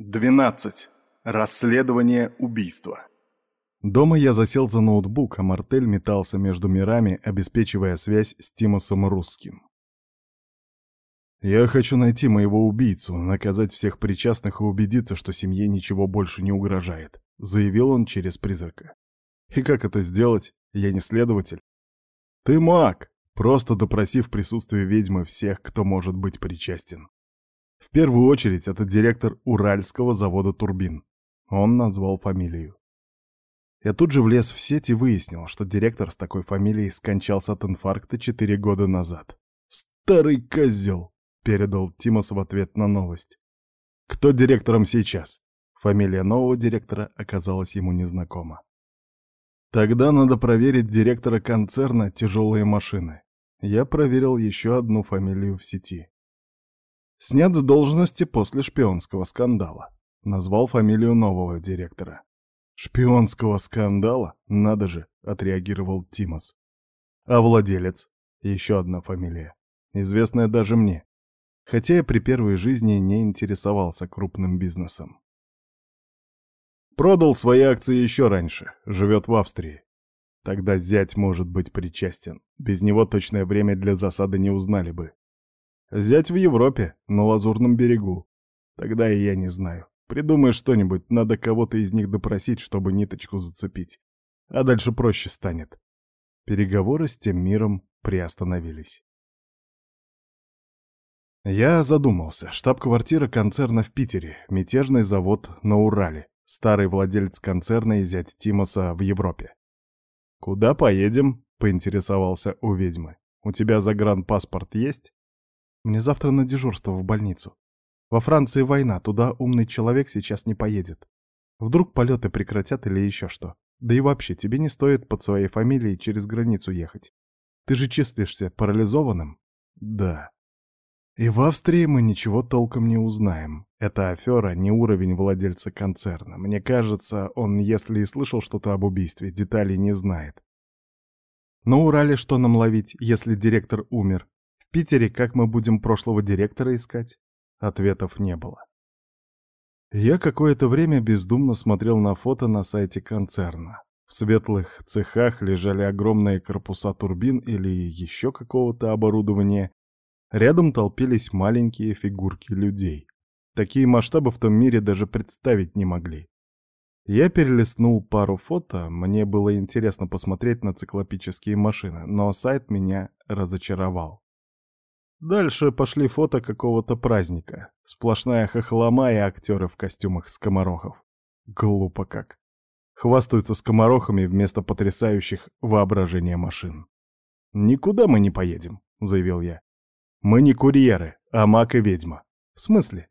12. Расследование убийства. Дома я засел за ноутбук, а Мартель метался между мирами, обеспечивая связь с Тимосом Русским. «Я хочу найти моего убийцу, наказать всех причастных и убедиться, что семье ничего больше не угрожает», — заявил он через призрака. «И как это сделать? Я не следователь». «Ты маг!» просто допросив в присутствии ведьмы всех, кто может быть причастен. В первую очередь это директор Уральского завода турбин. Он назвал фамилию. Я тут же влез в сеть и выяснил, что директор с такой фамилией скончался от инфаркта четыре года назад. «Старый козел!» — передал Тимос в ответ на новость. «Кто директором сейчас?» Фамилия нового директора оказалась ему незнакома. «Тогда надо проверить директора концерна «Тяжелые машины». Я проверил еще одну фамилию в сети. Снят с должности после шпионского скандала. Назвал фамилию нового директора. «Шпионского скандала? Надо же!» — отреагировал Тимос. «А владелец?» Еще одна фамилия. Известная даже мне. Хотя я при первой жизни не интересовался крупным бизнесом. Продал свои акции еще раньше, живет в Австрии. Тогда зять может быть причастен. Без него точное время для засады не узнали бы. Зять в Европе, на Лазурном берегу. Тогда и я не знаю. Придумай что-нибудь, надо кого-то из них допросить, чтобы ниточку зацепить. А дальше проще станет. Переговоры с тем миром приостановились. Я задумался. Штаб-квартира концерна в Питере, мятежный завод на Урале, старый владелец концерна и зять Тимоса в Европе. «Куда поедем?» — поинтересовался у ведьмы. «У тебя загранпаспорт есть?» Мне завтра на дежурство в больницу. Во Франции война, туда умный человек сейчас не поедет. Вдруг полеты прекратят или еще что. Да и вообще, тебе не стоит под своей фамилией через границу ехать. Ты же числишься парализованным? Да. И в Австрии мы ничего толком не узнаем. Эта афера не уровень владельца концерна. Мне кажется, он, если и слышал что-то об убийстве, деталей не знает. На Урале что нам ловить, если директор умер? Питере как мы будем прошлого директора искать? Ответов не было. Я какое-то время бездумно смотрел на фото на сайте концерна. В светлых цехах лежали огромные корпуса турбин или еще какого-то оборудования. Рядом толпились маленькие фигурки людей. Такие масштабы в том мире даже представить не могли. Я перелистнул пару фото, мне было интересно посмотреть на циклопические машины, но сайт меня разочаровал. Дальше пошли фото какого-то праздника. Сплошная хохлома и актеры в костюмах скоморохов. Глупо как. Хвастаются скоморохами вместо потрясающих воображения машин. «Никуда мы не поедем», — заявил я. «Мы не курьеры, а маг и ведьма». «В смысле?»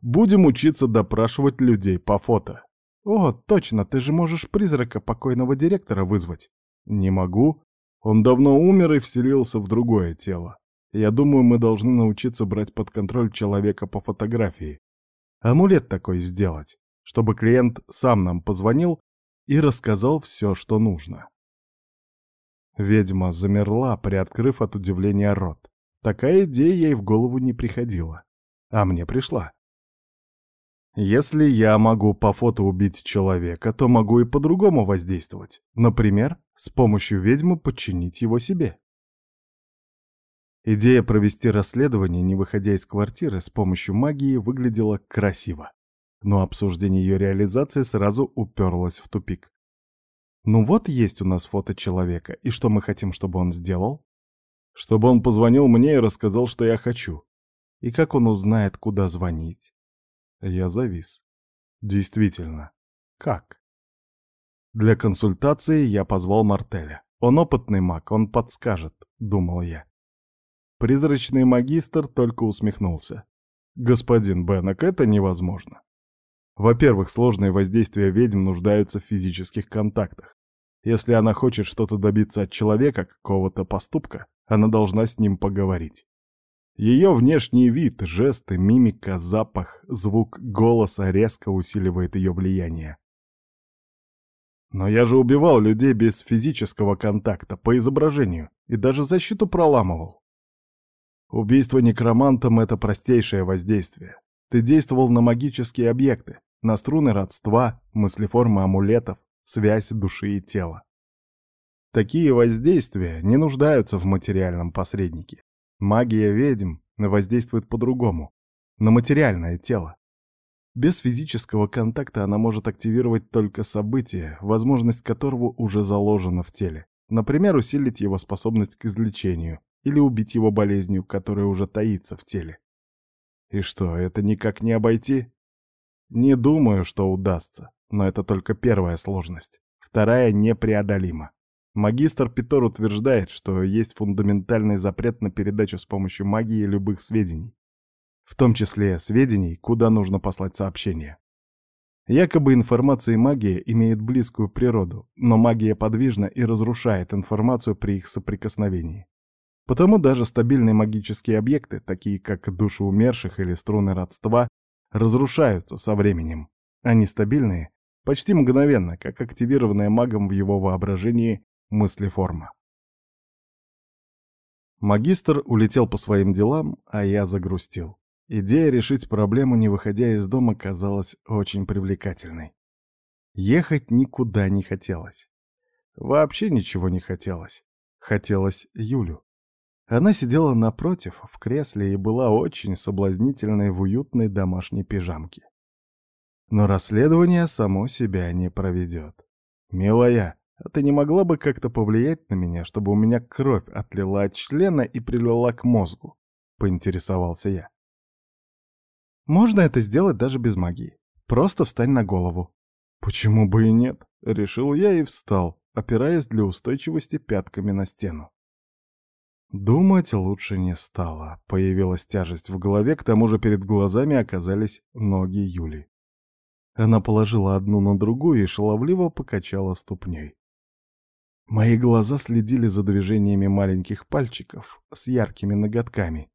«Будем учиться допрашивать людей по фото». «О, точно, ты же можешь призрака покойного директора вызвать». «Не могу. Он давно умер и вселился в другое тело. Я думаю, мы должны научиться брать под контроль человека по фотографии. Амулет такой сделать, чтобы клиент сам нам позвонил и рассказал все, что нужно. Ведьма замерла, приоткрыв от удивления рот. Такая идея ей в голову не приходила. А мне пришла. Если я могу по фото убить человека, то могу и по-другому воздействовать. Например, с помощью ведьмы подчинить его себе. Идея провести расследование, не выходя из квартиры, с помощью магии выглядела красиво. Но обсуждение ее реализации сразу уперлось в тупик. Ну вот есть у нас фото человека, и что мы хотим, чтобы он сделал? Чтобы он позвонил мне и рассказал, что я хочу. И как он узнает, куда звонить? Я завис. Действительно. Как? Для консультации я позвал Мартеля. Он опытный маг, он подскажет, думал я. Призрачный магистр только усмехнулся. «Господин Беннек, это невозможно. Во-первых, сложные воздействия ведьм нуждаются в физических контактах. Если она хочет что-то добиться от человека, какого-то поступка, она должна с ним поговорить. Ее внешний вид, жесты, мимика, запах, звук голоса резко усиливает ее влияние. Но я же убивал людей без физического контакта, по изображению, и даже защиту проламывал. Убийство некромантом — это простейшее воздействие. Ты действовал на магические объекты, на струны родства, мыслеформы амулетов, связь души и тела. Такие воздействия не нуждаются в материальном посреднике. Магия ведьм воздействует по-другому, на материальное тело. Без физического контакта она может активировать только событие, возможность которого уже заложена в теле. Например, усилить его способность к излечению или убить его болезнью, которая уже таится в теле. И что, это никак не обойти? Не думаю, что удастся, но это только первая сложность. Вторая непреодолима. Магистр Питор утверждает, что есть фундаментальный запрет на передачу с помощью магии любых сведений. В том числе сведений, куда нужно послать сообщение. Якобы информация и магия имеют близкую природу, но магия подвижна и разрушает информацию при их соприкосновении. Потому даже стабильные магические объекты, такие как души умерших или струны родства, разрушаются со временем, а нестабильные — почти мгновенно, как активированная магом в его воображении мыслеформа. Магистр улетел по своим делам, а я загрустил. Идея решить проблему, не выходя из дома, казалась очень привлекательной. Ехать никуда не хотелось. Вообще ничего не хотелось. Хотелось Юлю. Она сидела напротив, в кресле, и была очень соблазнительной в уютной домашней пижамке. Но расследование само себя не проведет. «Милая, а ты не могла бы как-то повлиять на меня, чтобы у меня кровь отлила от члена и прилила к мозгу?» — поинтересовался я. «Можно это сделать даже без магии. Просто встань на голову». «Почему бы и нет?» — решил я и встал, опираясь для устойчивости пятками на стену. Думать лучше не стало. Появилась тяжесть в голове, к тому же перед глазами оказались ноги Юли. Она положила одну на другую и шаловливо покачала ступней. Мои глаза следили за движениями маленьких пальчиков с яркими ноготками.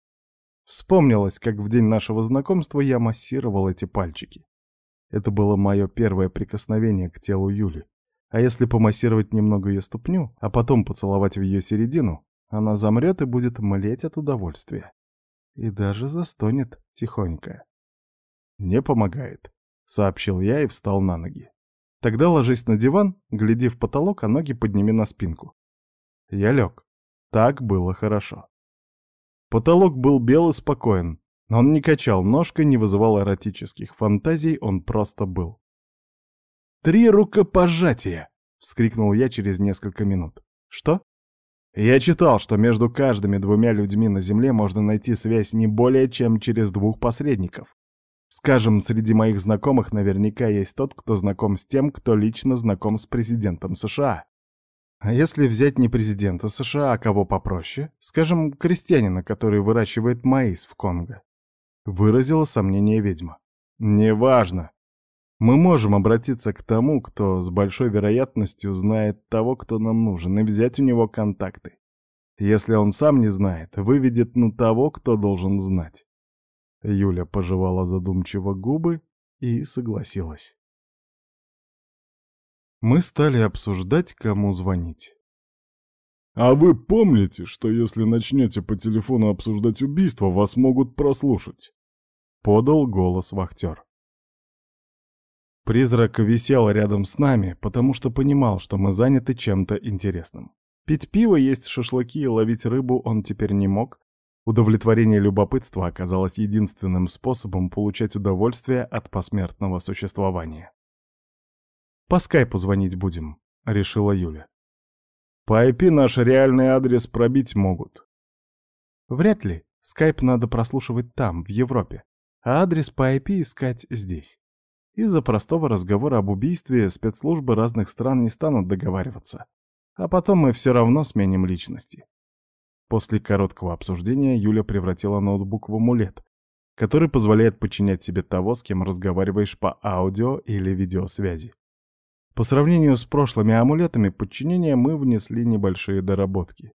Вспомнилось, как в день нашего знакомства я массировал эти пальчики. Это было мое первое прикосновение к телу Юли. А если помассировать немного ее ступню, а потом поцеловать в ее середину, она замрет и будет млеть от удовольствия. И даже застонет тихонько. «Не помогает», — сообщил я и встал на ноги. Тогда ложись на диван, гляди в потолок, а ноги подними на спинку. Я лег. Так было хорошо. Потолок был бел и спокоен. Он не качал ножкой, не вызывал эротических фантазий, он просто был. «Три рукопожатия!» — вскрикнул я через несколько минут. «Что?» Я читал, что между каждыми двумя людьми на Земле можно найти связь не более чем через двух посредников. Скажем, среди моих знакомых наверняка есть тот, кто знаком с тем, кто лично знаком с президентом США. А если взять не президента США, а кого попроще? Скажем, крестьянина, который выращивает маис в Конго. Выразила сомнение ведьма. Неважно. Мы можем обратиться к тому, кто с большой вероятностью знает того, кто нам нужен, и взять у него контакты. Если он сам не знает, выведет на того, кто должен знать. Юля пожевала задумчиво губы и согласилась. Мы стали обсуждать, кому звонить. «А вы помните, что если начнете по телефону обсуждать убийство, вас могут прослушать?» — подал голос вахтер. Призрак висел рядом с нами, потому что понимал, что мы заняты чем-то интересным. Пить пиво, есть шашлыки и ловить рыбу он теперь не мог, Удовлетворение любопытства оказалось единственным способом получать удовольствие от посмертного существования. «По скайпу звонить будем», — решила Юля. «По IP наш реальный адрес пробить могут». «Вряд ли. Скайп надо прослушивать там, в Европе, а адрес по IP искать здесь. Из-за простого разговора об убийстве спецслужбы разных стран не станут договариваться. А потом мы все равно сменим личности. После короткого обсуждения Юля превратила ноутбук в амулет, который позволяет подчинять себе того, с кем разговариваешь по аудио или видеосвязи. По сравнению с прошлыми амулетами подчинения мы внесли небольшие доработки.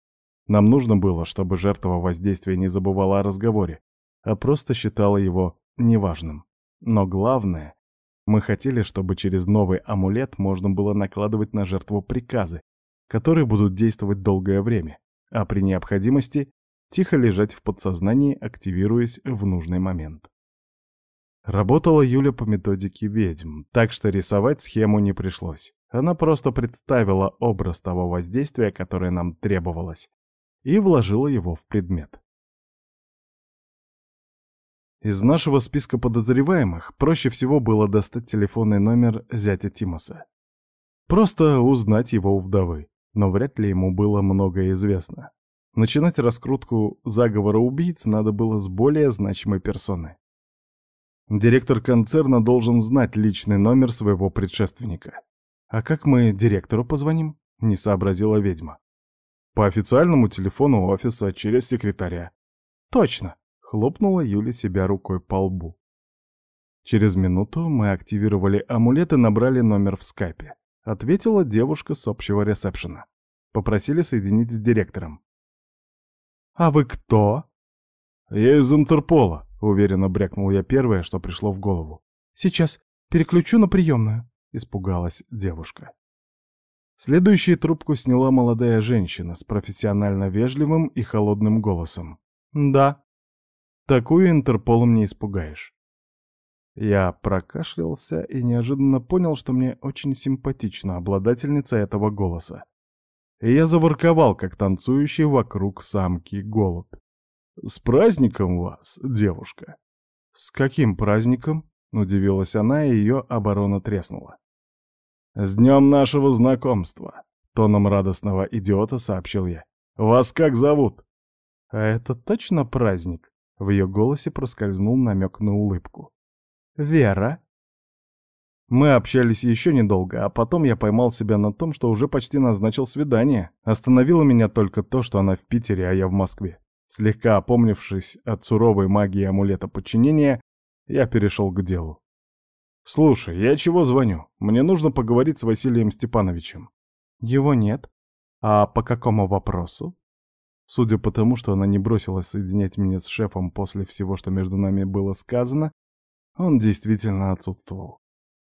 Нам нужно было, чтобы жертва воздействия не забывала о разговоре, а просто считала его неважным. Но главное, мы хотели, чтобы через новый амулет можно было накладывать на жертву приказы, которые будут действовать долгое время а при необходимости тихо лежать в подсознании, активируясь в нужный момент. Работала Юля по методике ведьм, так что рисовать схему не пришлось. Она просто представила образ того воздействия, которое нам требовалось, и вложила его в предмет. Из нашего списка подозреваемых проще всего было достать телефонный номер зятя Тимоса. Просто узнать его у вдовы, но вряд ли ему было многое известно. Начинать раскрутку заговора убийц надо было с более значимой персоны. Директор концерна должен знать личный номер своего предшественника. «А как мы директору позвоним?» — не сообразила ведьма. «По официальному телефону офиса, через секретаря». «Точно!» Хлопнула Юля себя рукой по лбу. Через минуту мы активировали амулет и набрали номер в скайпе. Ответила девушка с общего ресепшена. Попросили соединить с директором. «А вы кто?» «Я из Интерпола», — уверенно брякнул я первое, что пришло в голову. «Сейчас переключу на приемную», — испугалась девушка. Следующую трубку сняла молодая женщина с профессионально вежливым и холодным голосом. «Да», Такую Интерполом не испугаешь. Я прокашлялся и неожиданно понял, что мне очень симпатична обладательница этого голоса. И я заворковал, как танцующий вокруг самки голубь. «С праздником вас, девушка!» «С каким праздником?» — удивилась она, и ее оборона треснула. «С днем нашего знакомства!» — тоном радостного идиота сообщил я. «Вас как зовут?» «А это точно праздник?» В ее голосе проскользнул намек на улыбку. «Вера?» Мы общались еще недолго, а потом я поймал себя на том, что уже почти назначил свидание. Остановило меня только то, что она в Питере, а я в Москве. Слегка опомнившись от суровой магии амулета подчинения, я перешел к делу. «Слушай, я чего звоню? Мне нужно поговорить с Василием Степановичем». «Его нет. А по какому вопросу?» Судя по тому, что она не бросилась соединять меня с шефом после всего, что между нами было сказано, он действительно отсутствовал.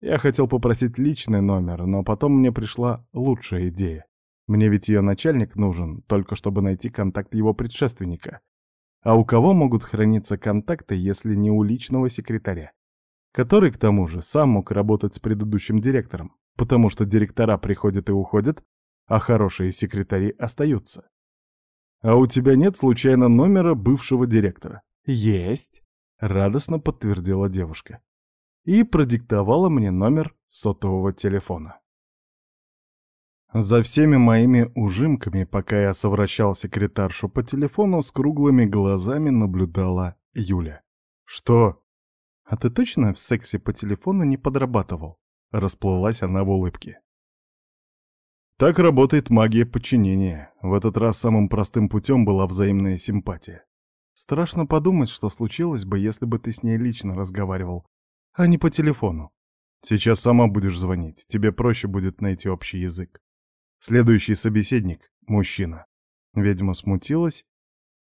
Я хотел попросить личный номер, но потом мне пришла лучшая идея. Мне ведь ее начальник нужен, только чтобы найти контакт его предшественника. А у кого могут храниться контакты, если не у личного секретаря? Который, к тому же, сам мог работать с предыдущим директором, потому что директора приходят и уходят, а хорошие секретари остаются. «А у тебя нет случайно номера бывшего директора?» «Есть», — радостно подтвердила девушка. И продиктовала мне номер сотового телефона. За всеми моими ужимками, пока я совращал секретаршу по телефону, с круглыми глазами наблюдала Юля. «Что?» «А ты точно в сексе по телефону не подрабатывал?» Расплылась она в улыбке. Так работает магия подчинения. В этот раз самым простым путем была взаимная симпатия. Страшно подумать, что случилось бы, если бы ты с ней лично разговаривал, а не по телефону. Сейчас сама будешь звонить, тебе проще будет найти общий язык. Следующий собеседник — мужчина. Ведьма смутилась,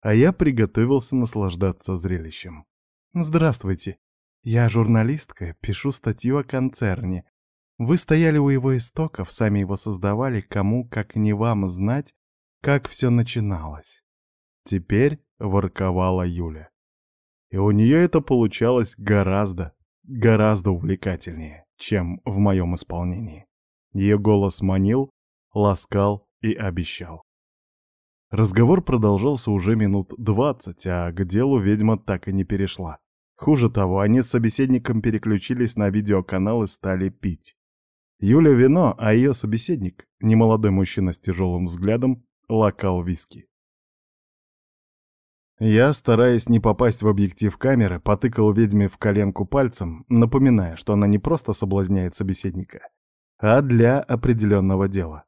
а я приготовился наслаждаться зрелищем. «Здравствуйте. Я журналистка, пишу статью о концерне. Вы стояли у его истоков, сами его создавали, кому, как не вам, знать, как все начиналось. Теперь ворковала Юля. И у нее это получалось гораздо, гораздо увлекательнее, чем в моем исполнении. Ее голос манил, ласкал и обещал. Разговор продолжался уже минут двадцать, а к делу ведьма так и не перешла. Хуже того, они с собеседником переключились на видеоканал и стали пить. Юля вино, а ее собеседник, немолодой мужчина с тяжелым взглядом, лакал виски. Я, стараясь не попасть в объектив камеры, потыкал ведьме в коленку пальцем, напоминая, что она не просто соблазняет собеседника, а для определенного дела.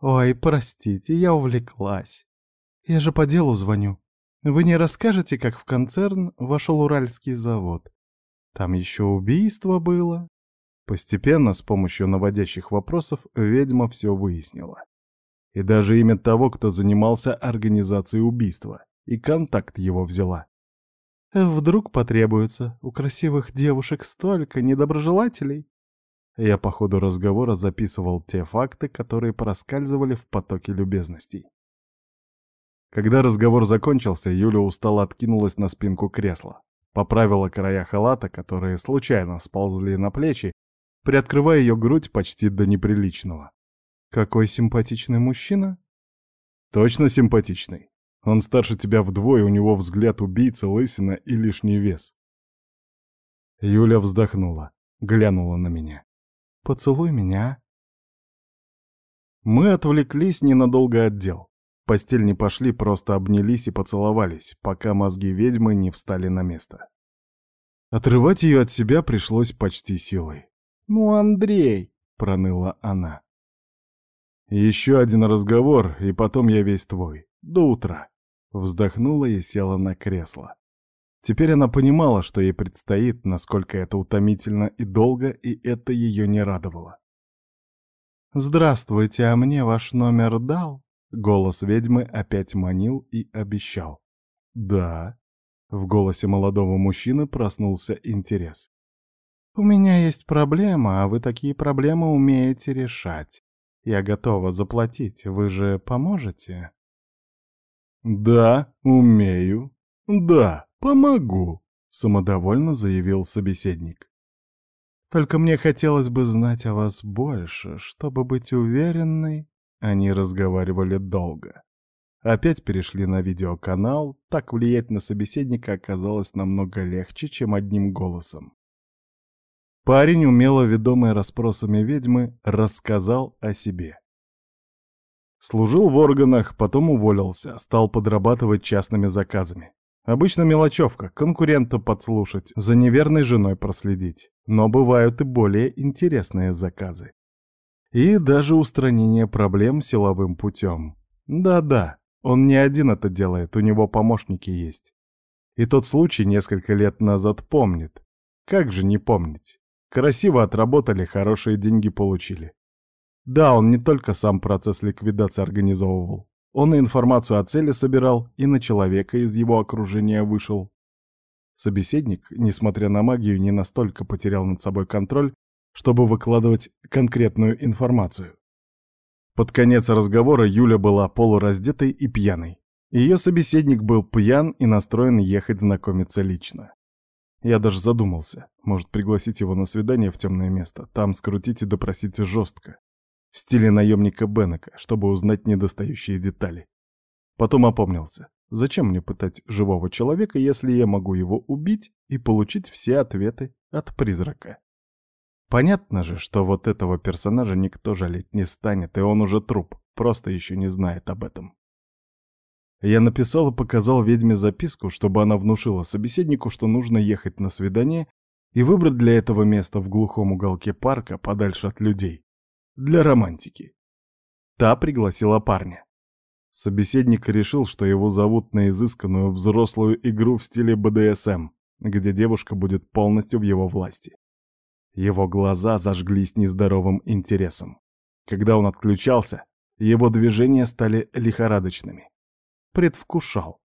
«Ой, простите, я увлеклась. Я же по делу звоню. Вы не расскажете, как в концерн вошел Уральский завод? Там еще убийство было, Постепенно, с помощью наводящих вопросов, ведьма все выяснила. И даже имя того, кто занимался организацией убийства, и контакт его взяла. «Вдруг потребуется у красивых девушек столько недоброжелателей?» Я по ходу разговора записывал те факты, которые проскальзывали в потоке любезностей. Когда разговор закончился, Юля устало откинулась на спинку кресла. поправила края халата, которые случайно сползли на плечи, приоткрывая ее грудь почти до неприличного. «Какой симпатичный мужчина!» «Точно симпатичный. Он старше тебя вдвое, у него взгляд убийцы, лысина и лишний вес». Юля вздохнула, глянула на меня. «Поцелуй меня». Мы отвлеклись ненадолго от дел. Постель не пошли, просто обнялись и поцеловались, пока мозги ведьмы не встали на место. Отрывать ее от себя пришлось почти силой. «Ну, Андрей!» — проныла она. «Еще один разговор, и потом я весь твой. До утра!» Вздохнула и села на кресло. Теперь она понимала, что ей предстоит, насколько это утомительно и долго, и это ее не радовало. «Здравствуйте, а мне ваш номер дал?» Голос ведьмы опять манил и обещал. «Да». В голосе молодого мужчины проснулся интерес. «У меня есть проблема, а вы такие проблемы умеете решать. Я готова заплатить, вы же поможете?» «Да, умею. Да, помогу», — самодовольно заявил собеседник. «Только мне хотелось бы знать о вас больше, чтобы быть уверенной». Они разговаривали долго. Опять перешли на видеоканал, так влиять на собеседника оказалось намного легче, чем одним голосом. Парень, умело ведомый расспросами ведьмы, рассказал о себе. Служил в органах, потом уволился, стал подрабатывать частными заказами. Обычно мелочевка, конкурента подслушать, за неверной женой проследить. Но бывают и более интересные заказы. И даже устранение проблем силовым путем. Да-да, он не один это делает, у него помощники есть. И тот случай несколько лет назад помнит. Как же не помнить? Красиво отработали, хорошие деньги получили. Да, он не только сам процесс ликвидации организовывал. Он и информацию о цели собирал, и на человека из его окружения вышел. Собеседник, несмотря на магию, не настолько потерял над собой контроль, чтобы выкладывать конкретную информацию. Под конец разговора Юля была полураздетой и пьяной. Ее собеседник был пьян и настроен ехать знакомиться лично. Я даже задумался, может пригласить его на свидание в темное место, там скрутить и допросить жестко, в стиле наемника Беннека, чтобы узнать недостающие детали. Потом опомнился. Зачем мне пытать живого человека, если я могу его убить и получить все ответы от призрака? Понятно же, что вот этого персонажа никто жалеть не станет, и он уже труп, просто еще не знает об этом. Я написал и показал ведьме записку, чтобы она внушила собеседнику, что нужно ехать на свидание и выбрать для этого место в глухом уголке парка, подальше от людей для романтики. Та пригласила парня. Собеседник решил, что его зовут на изысканную взрослую игру в стиле БДСМ, где девушка будет полностью в его власти. Его глаза зажглись нездоровым интересом. Когда он отключался, его движения стали лихорадочными. Предвкушал.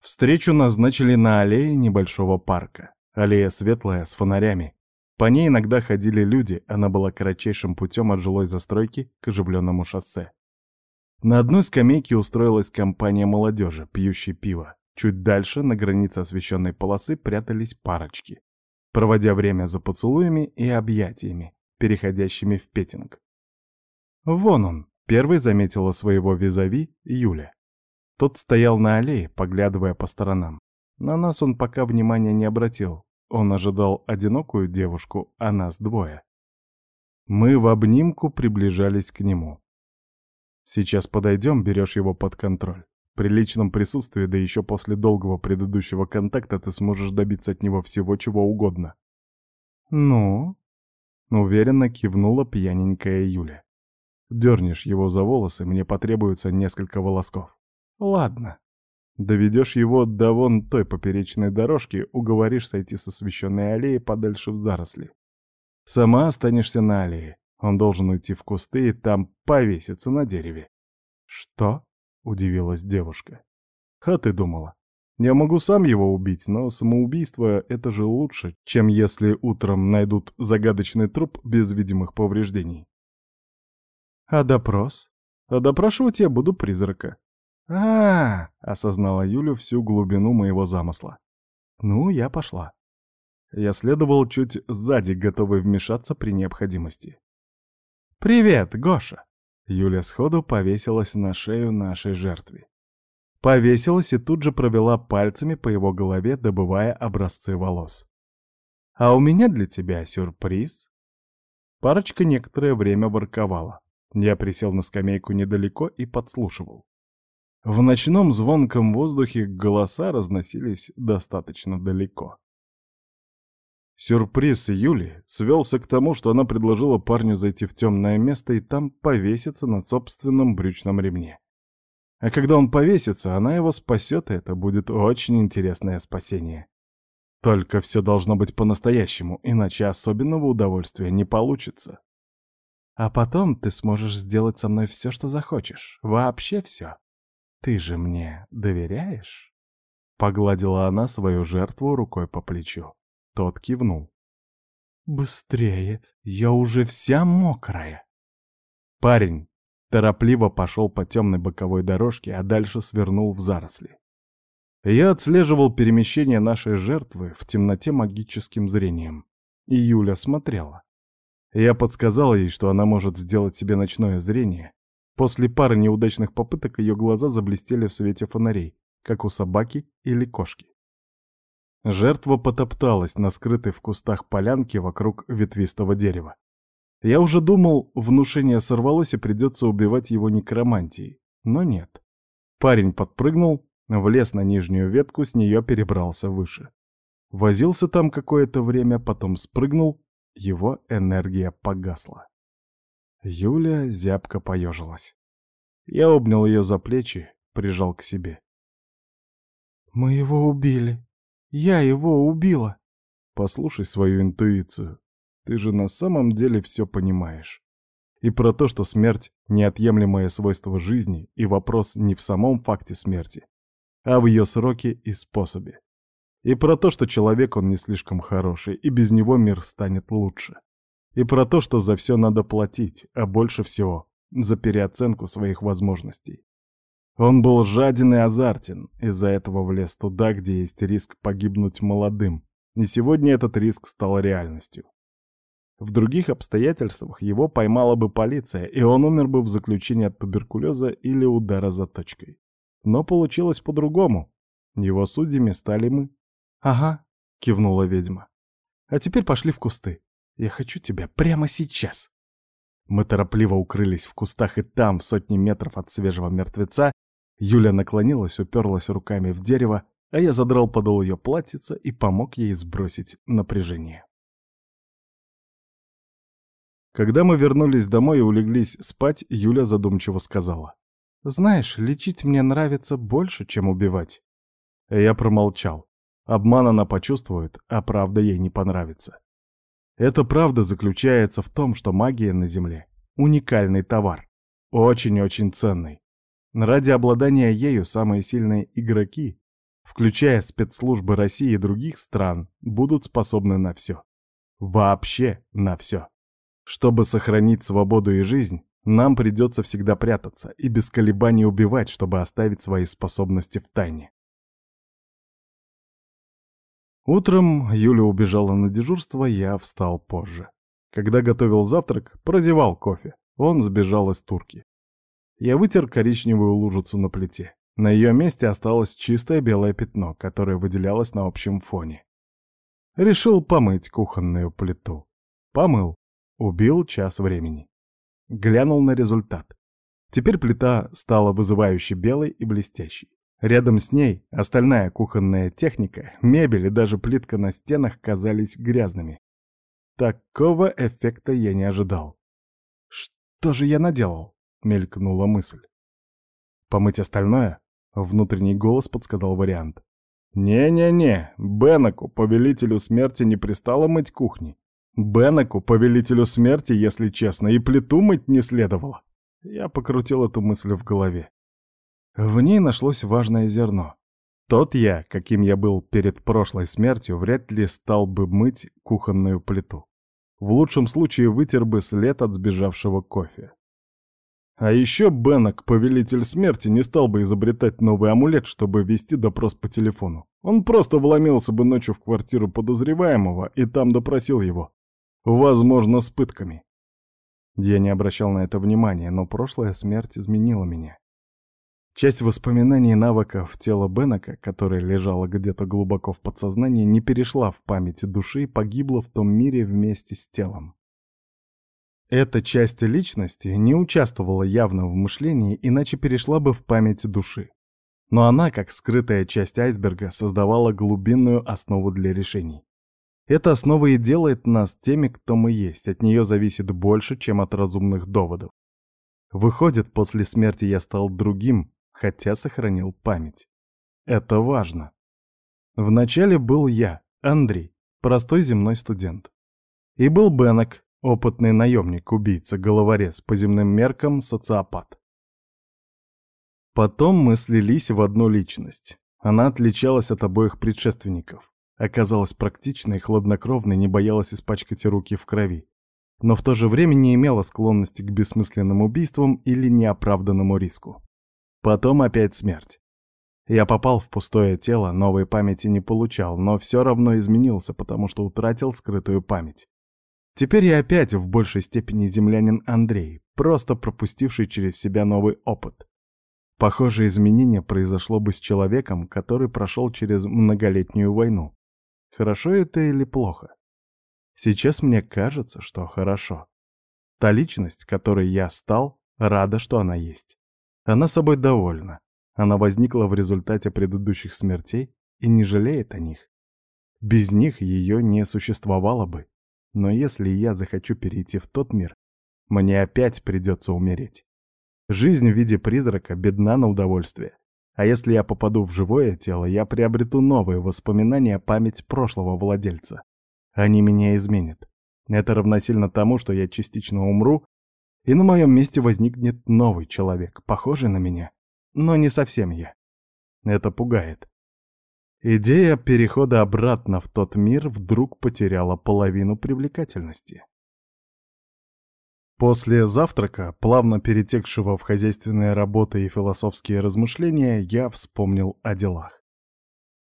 Встречу назначили на аллее небольшого парка. Аллея светлая, с фонарями, по ней иногда ходили люди, она была кратчайшим путем от жилой застройки к оживленному шоссе. На одной скамейке устроилась компания молодежи, пьющей пиво. Чуть дальше, на границе освещенной полосы, прятались парочки, проводя время за поцелуями и объятиями, переходящими в петинг. Вон он, первый заметила своего визави Юля. Тот стоял на аллее, поглядывая по сторонам. На нас он пока внимания не обратил, он ожидал одинокую девушку, а нас двое. Мы в обнимку приближались к нему. Сейчас подойдем, берешь его под контроль. При личном присутствии, да еще после долгого предыдущего контакта, ты сможешь добиться от него всего, чего угодно. Ну? Уверенно кивнула пьяненькая Юля. Дернешь его за волосы, мне потребуется несколько волосков. Ладно. Доведешь его до вон той поперечной дорожки, уговоришь сойти со освещенной аллеи подальше в заросли. Сама останешься на аллее. Он должен уйти в кусты и там повеситься на дереве. «Что?» — удивилась девушка. «Ха ты думала. Я могу сам его убить, но самоубийство — это же лучше, чем если утром найдут загадочный труп без видимых повреждений». «А допрос?» «А допрашивать я буду призрака. а, -а, -а осознала Юля всю глубину моего замысла. «Ну, я пошла». Я следовал чуть сзади, готовый вмешаться при необходимости. «Привет, Гоша!» Юля сходу повесилась на шею нашей жертве. Повесилась и тут же провела пальцами по его голове, добывая образцы волос. «А у меня для тебя сюрприз». Парочка некоторое время ворковала. Я присел на скамейку недалеко и подслушивал. В ночном звонком воздухе голоса разносились достаточно далеко. Сюрприз Юли свелся к тому, что она предложила парню зайти в темное место и там повеситься на собственном брючном ремне. А когда он повесится, она его спасет, и это будет очень интересное спасение. Только все должно быть по-настоящему, иначе особенного удовольствия не получится. А потом ты сможешь сделать со мной все, что захочешь. Вообще все. Ты же мне доверяешь? Погладила она свою жертву рукой по плечу. Тот кивнул. «Быстрее, я уже вся мокрая!» Парень торопливо пошел по темной боковой дорожке, а дальше свернул в заросли. Я отслеживал перемещение нашей жертвы в темноте магическим зрением. И Юля смотрела. Я подсказал ей, что она может сделать себе ночное зрение. После пары неудачных попыток ее глаза заблестели в свете фонарей, как у собаки или кошки. Жертва потопталась на скрытой в кустах полянке вокруг ветвистого дерева. Я уже думал, внушение сорвалось и придется убивать его некромантией. Но нет. Парень подпрыгнул, влез на нижнюю ветку, с нее перебрался выше. Возился там какое-то время, потом спрыгнул, его энергия погасла. Юля зябко поежилась. Я обнял ее за плечи, прижал к себе. «Мы его убили», я его убила. Послушай свою интуицию. Ты же на самом деле все понимаешь. И про то, что смерть — неотъемлемое свойство жизни, и вопрос не в самом факте смерти, а в ее сроке и способе. И про то, что человек он не слишком хороший, и без него мир станет лучше. И про то, что за все надо платить, а больше всего — за переоценку своих возможностей. Он был жаден и азартен, из-за этого влез туда, где есть риск погибнуть молодым, и сегодня этот риск стал реальностью. В других обстоятельствах его поймала бы полиция, и он умер бы в заключении от туберкулеза или удара заточкой. Но получилось по-другому. Его судьями стали мы. «Ага», — кивнула ведьма. «А теперь пошли в кусты. Я хочу тебя прямо сейчас». Мы торопливо укрылись в кустах, и там, в сотни метров от свежего мертвеца, Юля наклонилась, уперлась руками в дерево, а я задрал подол ее платьица и помог ей сбросить напряжение. Когда мы вернулись домой и улеглись спать, Юля задумчиво сказала. «Знаешь, лечить мне нравится больше, чем убивать». Я промолчал. Обман она почувствует, а правда ей не понравится. Эта правда заключается в том, что магия на Земле — уникальный товар, очень-очень ценный. Ради обладания ею самые сильные игроки, включая спецслужбы России и других стран, будут способны на все. Вообще на все. Чтобы сохранить свободу и жизнь, нам придется всегда прятаться и без колебаний убивать, чтобы оставить свои способности в тайне. Утром Юля убежала на дежурство, я встал позже. Когда готовил завтрак, прозевал кофе. Он сбежал из турки. Я вытер коричневую лужицу на плите. На ее месте осталось чистое белое пятно, которое выделялось на общем фоне. Решил помыть кухонную плиту. Помыл. Убил час времени. Глянул на результат. Теперь плита стала вызывающе белой и блестящей. Рядом с ней остальная кухонная техника, мебель и даже плитка на стенах казались грязными. Такого эффекта я не ожидал. Что же я наделал? — мелькнула мысль. «Помыть остальное?» — внутренний голос подсказал вариант. «Не-не-не, Беннеку, повелителю смерти, не пристало мыть кухни. Беннеку, повелителю смерти, если честно, и плиту мыть не следовало». Я покрутил эту мысль в голове. В ней нашлось важное зерно. Тот я, каким я был перед прошлой смертью, вряд ли стал бы мыть кухонную плиту. В лучшем случае вытер бы след от сбежавшего кофе. А еще Беннок, повелитель смерти, не стал бы изобретать новый амулет, чтобы вести допрос по телефону. Он просто вломился бы ночью в квартиру подозреваемого и там допросил его. Возможно, с пытками. Я не обращал на это внимания, но прошлая смерть изменила меня. Часть воспоминаний и навыков тела Беннека, которая лежала где-то глубоко в подсознании, не перешла в память души и погибла в том мире вместе с телом. Эта часть личности не участвовала явно в мышлении, иначе перешла бы в память души. Но она, как скрытая часть айсберга, создавала глубинную основу для решений. Эта основа и делает нас теми, кто мы есть, от нее зависит больше, чем от разумных доводов. Выходит, после смерти я стал другим, хотя сохранил память. Это важно. Вначале был я, Андрей, простой земной студент. И был Беннек, опытный наемник, убийца, головорез, по земным меркам социопат. Потом мы слились в одну личность. Она отличалась от обоих предшественников. Оказалась практичной хладнокровной, не боялась испачкать руки в крови. Но в то же время не имела склонности к бессмысленным убийствам или неоправданному риску. Потом опять смерть. Я попал в пустое тело, новой памяти не получал, но все равно изменился, потому что утратил скрытую память. Теперь я опять в большей степени землянин Андрей, просто пропустивший через себя новый опыт. Похожее изменение произошло бы с человеком, который прошел через многолетнюю войну. Хорошо это или плохо? Сейчас мне кажется, что хорошо. Та личность, которой я стал, рада, что она есть. Она собой довольна. Она возникла в результате предыдущих смертей и не жалеет о них. Без них ее не существовало бы. Но если я захочу перейти в тот мир, мне опять придется умереть. Жизнь в виде призрака бедна на удовольствие. А если я попаду в живое тело, я приобрету новые воспоминания, память прошлого владельца. Они меня изменят. Это равносильно тому, что я частично умру, и на моем месте возникнет новый человек, похожий на меня, но не совсем я. Это пугает. Идея перехода обратно в тот мир вдруг потеряла половину привлекательности. После завтрака, плавно перетекшего в хозяйственные работы и философские размышления, я вспомнил о делах.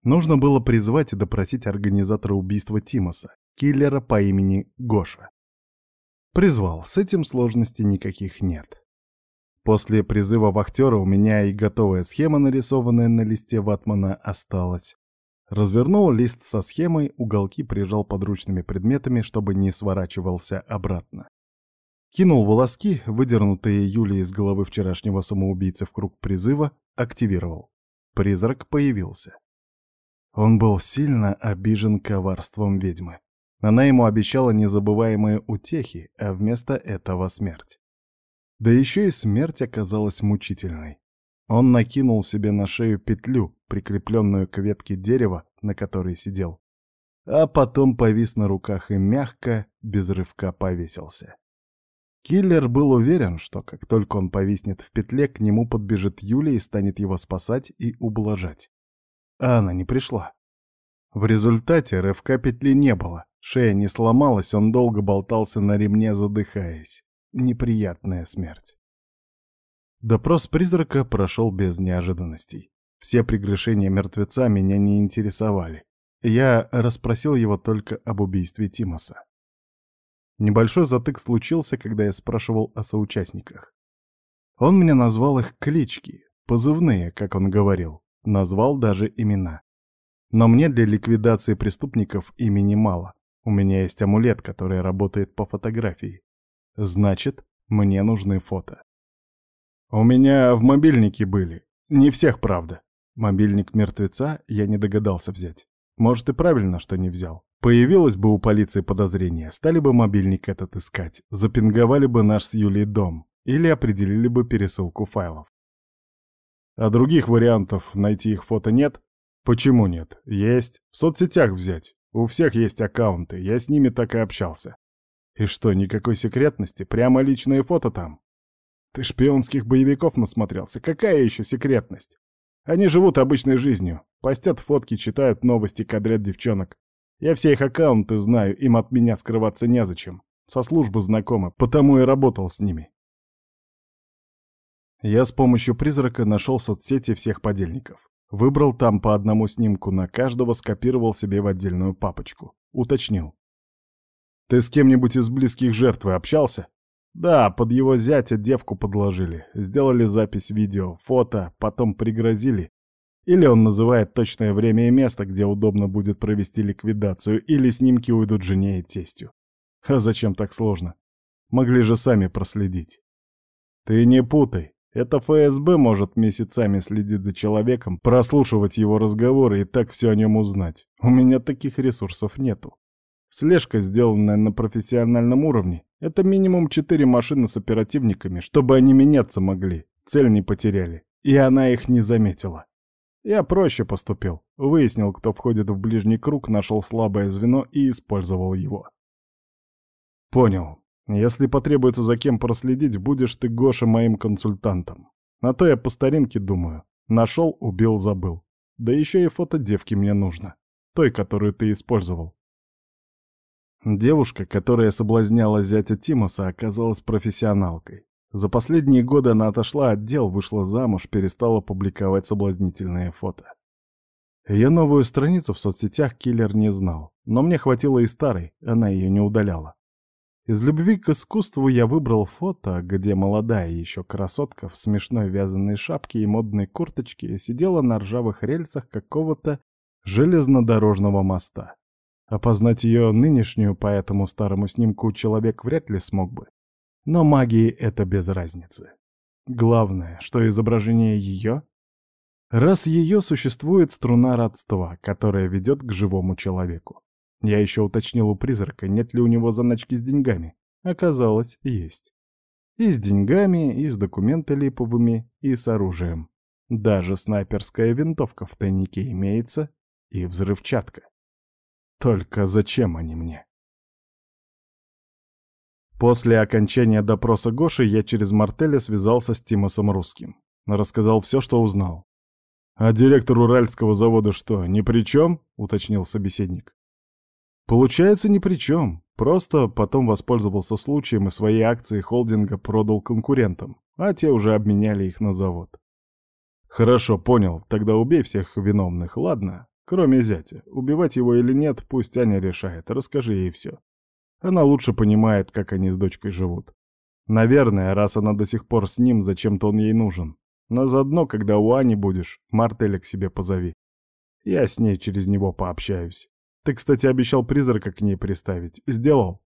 Нужно было призвать и допросить организатора убийства Тимоса, киллера по имени Гоша. Призвал, с этим сложностей никаких нет. После призыва вахтера у меня и готовая схема, нарисованная на листе ватмана, осталась. Развернул лист со схемой, уголки прижал подручными предметами, чтобы не сворачивался обратно. Кинул волоски, выдернутые Юлей из головы вчерашнего самоубийцы в круг призыва, активировал. Призрак появился. Он был сильно обижен коварством ведьмы. Она ему обещала незабываемые утехи, а вместо этого смерть. Да еще и смерть оказалась мучительной. Он накинул себе на шею петлю, прикрепленную к ветке дерева, на которой сидел, а потом повис на руках и мягко, без рывка повесился. Киллер был уверен, что как только он повиснет в петле, к нему подбежит Юля и станет его спасать и ублажать. А она не пришла. В результате рывка петли не было, Шея не сломалась, он долго болтался на ремне, задыхаясь. Неприятная смерть. Допрос призрака прошел без неожиданностей. Все прегрешения мертвеца меня не интересовали. Я расспросил его только об убийстве Тимоса. Небольшой затык случился, когда я спрашивал о соучастниках. Он мне назвал их клички, позывные, как он говорил, назвал даже имена. Но мне для ликвидации преступников имени мало. У меня есть амулет, который работает по фотографии. Значит, мне нужны фото. У меня в мобильнике были. Не всех, правда. Мобильник мертвеца я не догадался взять. Может, и правильно, что не взял. Появилось бы у полиции подозрение, стали бы мобильник этот искать, запинговали бы наш с Юлей дом или определили бы пересылку файлов. А других вариантов найти их фото нет? Почему нет? Есть. В соцсетях взять. У всех есть аккаунты, я с ними так и общался. И что, никакой секретности? Прямо личные фото там? Ты шпионских боевиков насмотрелся. Какая еще секретность? Они живут обычной жизнью. Постят фотки, читают новости, кадрят девчонок. Я все их аккаунты знаю, им от меня скрываться незачем. Со службы знакомы, потому и работал с ними. Я с помощью призрака нашел соцсети всех подельников. Выбрал там по одному снимку на каждого, скопировал себе в отдельную папочку. Уточнил. «Ты с кем-нибудь из близких жертвы общался?» «Да, под его зятя девку подложили. Сделали запись видео, фото, потом пригрозили. Или он называет точное время и место, где удобно будет провести ликвидацию, или снимки уйдут жене и тестю. А зачем так сложно? Могли же сами проследить. Ты не путай. Это ФСБ может месяцами следить за человеком, прослушивать его разговоры и так все о нем узнать. У меня таких ресурсов нету. Слежка, сделанная на профессиональном уровне, это минимум четыре машины с оперативниками, чтобы они меняться могли, цель не потеряли, и она их не заметила. Я проще поступил, выяснил, кто входит в ближний круг, нашел слабое звено и использовал его. Понял. Если потребуется за кем проследить, будешь ты, Гоша, моим консультантом. На то я по старинке думаю. Нашел, убил, забыл. Да еще и фото девки мне нужно. Той, которую ты использовал. Девушка, которая соблазняла зятя Тимоса, оказалась профессионалкой. За последние годы она отошла от дел, вышла замуж, перестала публиковать соблазнительные фото. Ее новую страницу в соцсетях киллер не знал, но мне хватило и старой, она ее не удаляла. Из любви к искусству я выбрал фото, где молодая еще красотка в смешной вязаной шапке и модной курточке сидела на ржавых рельсах какого-то железнодорожного моста. Опознать ее нынешнюю по этому старому снимку человек вряд ли смог бы. Но магии это без разницы. Главное, что изображение ее... Раз ее существует струна родства, которая ведет к живому человеку. Я еще уточнил у призрака, нет ли у него заначки с деньгами. Оказалось, есть. И с деньгами, и с документами липовыми, и с оружием. Даже снайперская винтовка в тайнике имеется, и взрывчатка. Только зачем они мне? После окончания допроса Гоши я через Мартеля связался с Тимосом Русским. Рассказал все, что узнал. «А директор Уральского завода что, ни при чем?» — уточнил собеседник. «Получается, ни при чем. Просто потом воспользовался случаем и свои акции холдинга продал конкурентам, а те уже обменяли их на завод». «Хорошо, понял. Тогда убей всех виновных, ладно? Кроме зятя. Убивать его или нет, пусть Аня решает. Расскажи ей все. Она лучше понимает, как они с дочкой живут. Наверное, раз она до сих пор с ним, зачем-то он ей нужен. Но заодно, когда у Ани будешь, Мартеля к себе позови. Я с ней через него пообщаюсь. Ты, кстати, обещал призрака к ней приставить. Сделал?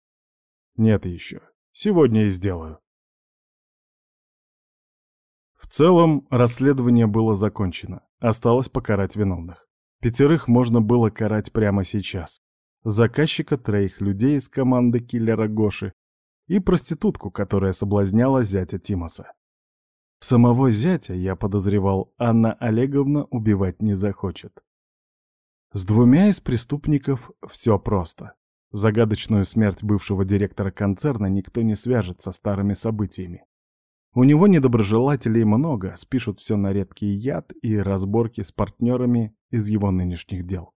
Нет еще. Сегодня и сделаю. В целом, расследование было закончено. Осталось покарать виновных. Пятерых можно было карать прямо сейчас заказчика троих людей из команды киллера Гоши и проститутку, которая соблазняла зятя Тимоса. Самого зятя, я подозревал, Анна Олеговна убивать не захочет. С двумя из преступников все просто. Загадочную смерть бывшего директора концерна никто не свяжет со старыми событиями. У него недоброжелателей много, спишут все на редкий яд и разборки с партнерами из его нынешних дел.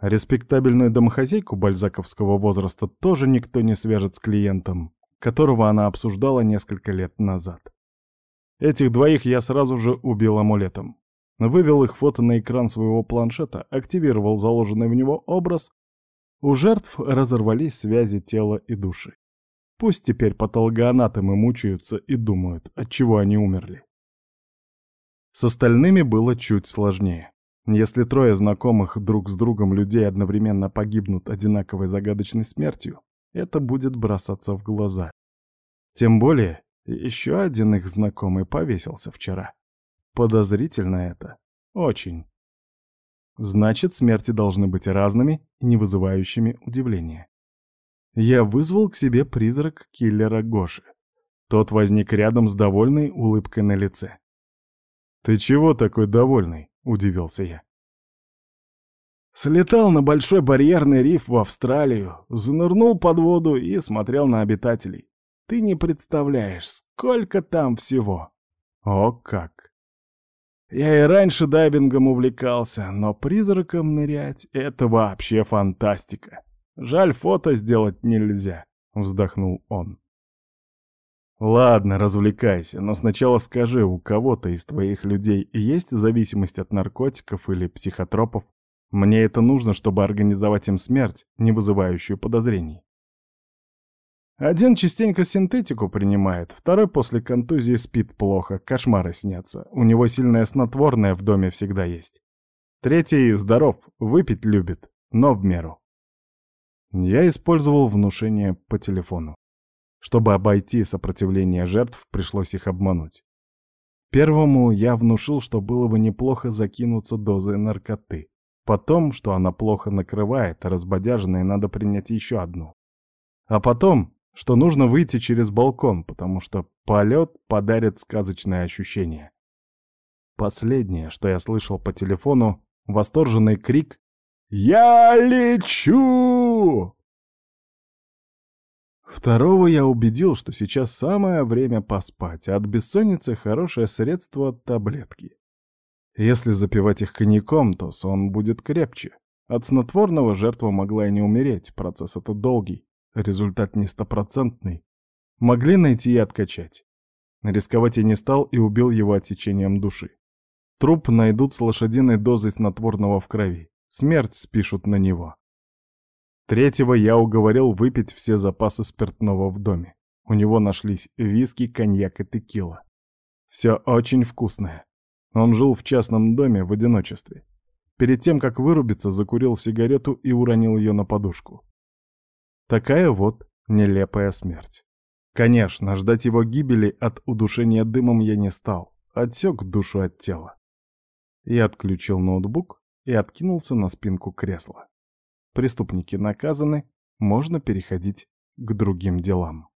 Респектабельную домохозяйку бальзаковского возраста тоже никто не свяжет с клиентом, которого она обсуждала несколько лет назад. Этих двоих я сразу же убил амулетом. Вывел их фото на экран своего планшета, активировал заложенный в него образ. У жертв разорвались связи тела и души. Пусть теперь патологоанатомы мучаются и думают, от чего они умерли. С остальными было чуть сложнее. Если трое знакомых друг с другом людей одновременно погибнут одинаковой загадочной смертью, это будет бросаться в глаза. Тем более, еще один их знакомый повесился вчера. Подозрительно это. Очень. Значит, смерти должны быть разными и не вызывающими удивления. Я вызвал к себе призрак киллера Гоши. Тот возник рядом с довольной улыбкой на лице. «Ты чего такой довольный?» — удивился я. Слетал на большой барьерный риф в Австралию, занырнул под воду и смотрел на обитателей. Ты не представляешь, сколько там всего. О как! Я и раньше дайвингом увлекался, но призраком нырять — это вообще фантастика. Жаль, фото сделать нельзя, — вздохнул он. Ладно, развлекайся, но сначала скажи, у кого-то из твоих людей есть зависимость от наркотиков или психотропов? Мне это нужно, чтобы организовать им смерть, не вызывающую подозрений. Один частенько синтетику принимает, второй после контузии спит плохо, кошмары снятся. У него сильное снотворное в доме всегда есть. Третий здоров, выпить любит, но в меру. Я использовал внушение по телефону. Чтобы обойти сопротивление жертв, пришлось их обмануть. Первому я внушил, что было бы неплохо закинуться дозой наркоты. Потом, что она плохо накрывает, а разбодяженной надо принять еще одну. А потом, что нужно выйти через балкон, потому что полет подарит сказочное ощущение. Последнее, что я слышал по телефону, восторженный крик «Я лечу!» Второго я убедил, что сейчас самое время поспать, а от бессонницы хорошее средство — таблетки. Если запивать их коньяком, то сон будет крепче. От снотворного жертва могла и не умереть, процесс этот долгий, результат не стопроцентный. Могли найти и откачать. Рисковать я не стал и убил его отсечением души. Труп найдут с лошадиной дозой снотворного в крови. Смерть спишут на него. Третьего я уговорил выпить все запасы спиртного в доме. У него нашлись виски, коньяк и текила. Все очень вкусное. Он жил в частном доме в одиночестве. Перед тем, как вырубиться, закурил сигарету и уронил ее на подушку. Такая вот нелепая смерть. Конечно, ждать его гибели от удушения дымом я не стал. Отсек душу от тела. Я отключил ноутбук и откинулся на спинку кресла. Преступники наказаны, можно переходить к другим делам.